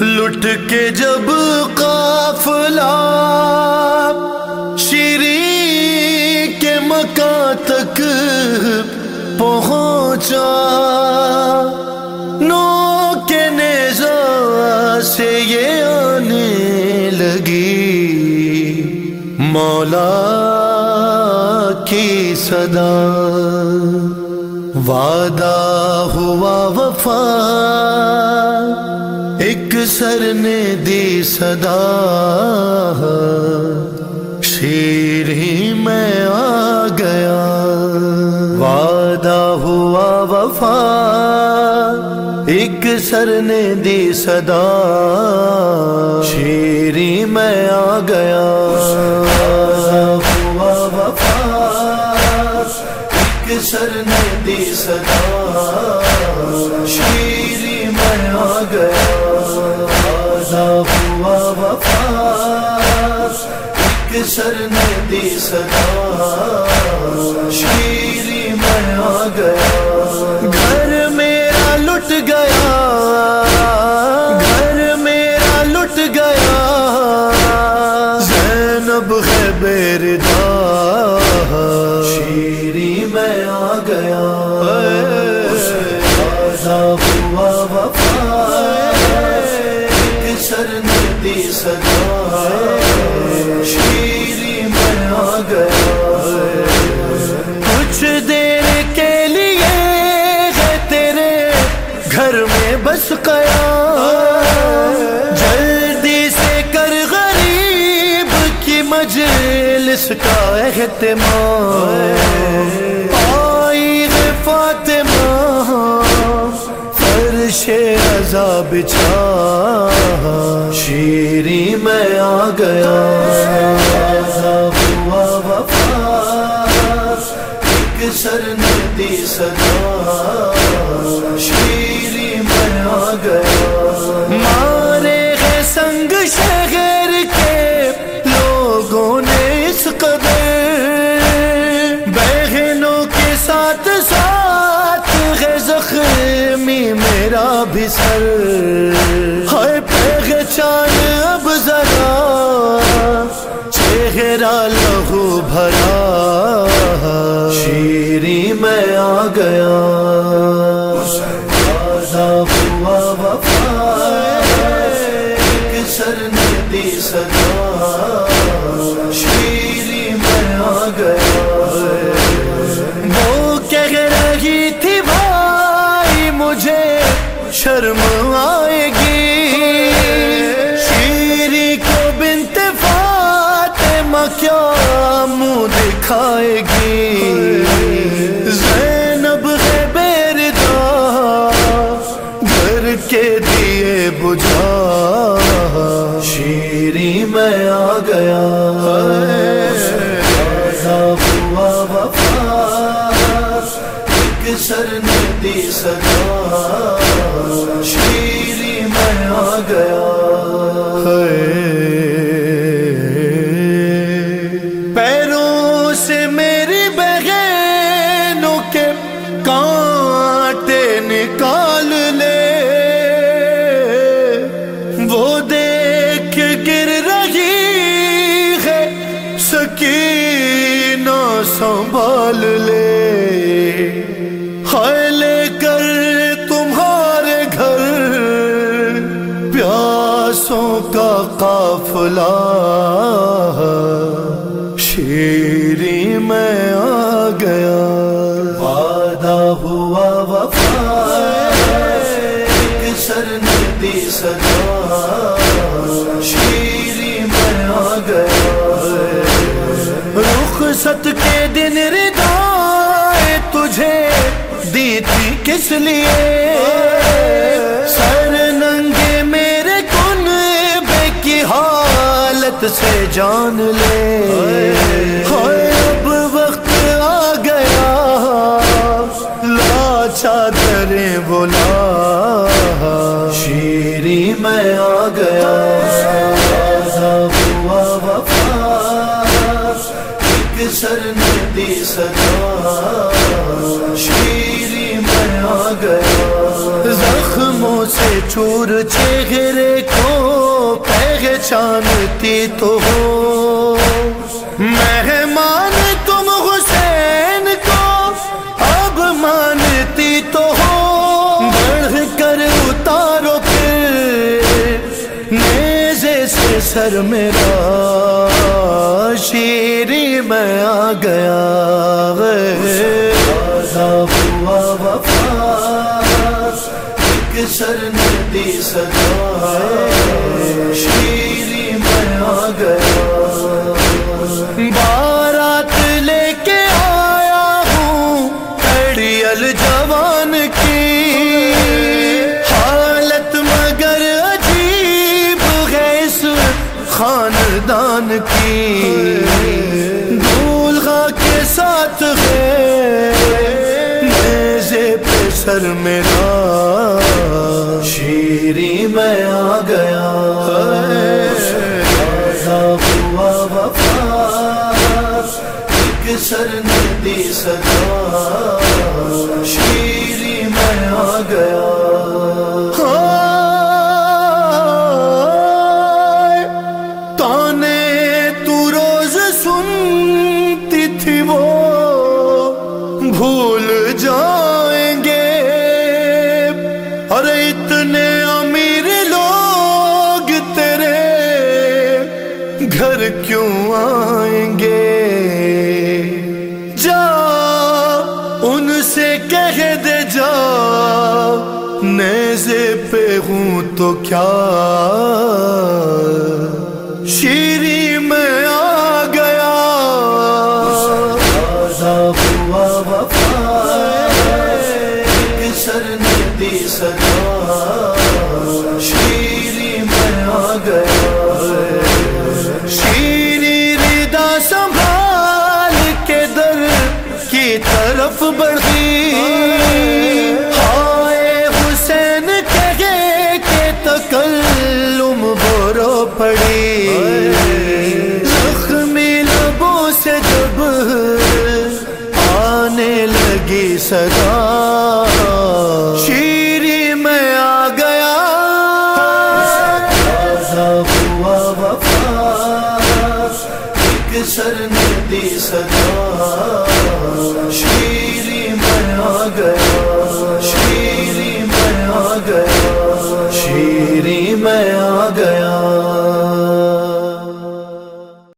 لٹ کے جب قافلہ شیری کے مکان تک پہنچا۔ نو کے نیزا سے یہ آنے لگی۔ مولا کی صدا۔ وعدہ ہوا وفا، ایک سر نے دی صدا، شیر ہی میں آ گیا۔ وعدہ ہوا وفا، ایک سر نے دی صدا شیری میں آ گیا۔ ہوا وفا، ایک سر نے صدا شیری میں آ گیا ہوا وفا ایک سر نے دی صدا شیری سر نے دی صدا شیری میں آ گیا کچھ دیر کے لیے ہے تیرے گھر میں بس گیا جلدی سے کر غریب کی مجلس کا اہتمام۔ آئی ہے فاطمہ فرش بچھا شیری میں آ گیا۔ ہوا وفا ایک سر سر۔ ہے پہچان اب ذرا چہرہ لہو بھرا۔ شیری میں آ گیا۔ ہوا وفا۔ ایک سر نے دی صدا منہ دکھائے گی۔ زینب ہے بیردا گھر کے دیے بجھا۔ شیری میں آ گیا۔ ہوا وفا۔ ایک سر نے دی صدا۔ سنبھال لے۔ ہائے لے کر تمہارے گھر۔ پیاسوں کا قافلہ شیری میں آ گیا۔ وعدہ ہوا وفا سر نے دی شیری میں آ گیا رخصت کے کس لیے سر ننگے میرے کن بے کی حالت سے جان لے۔ اب وقت آ گیا۔ لا چادریں بولا شیری میں آ چہرے کو پہچانتی تو ہو۔ مہمان تم حسین کو اب مانتی تو ہو۔ بڑھ کر اتارو پھر نیزے سے سر میرا۔ شیری میں آ گیا۔ ہوا وفا۔ ایک سر ندی سدا شیری میں آ گیا بارات لے کے آیا ہوں، اڑیل جوان کی۔ حالت مگر عجیب ہے اس خاندان کی۔ دولغا کے ساتھ ہے میزے پہ سر میرا۔ سر ندی سدا شیری میں آ گیا۔ تانے تو روز سنتی تھی وہ، بھول جائیں گے۔ ارے، اتنے امیر لوگ تیرے گھر کیوں آئیں گے؟ کہہ دے جا نیزے پہ ہوں تو کیا؟ شیری میں آ گیا۔ ہوا وفا سر ندی سدا شیری میں آ گیا شیری ردا سنبھال کے در کی طرف بڑھی لگی صدا شیری میں آ گیا۔ ہوا وفا ایک سر دی صدا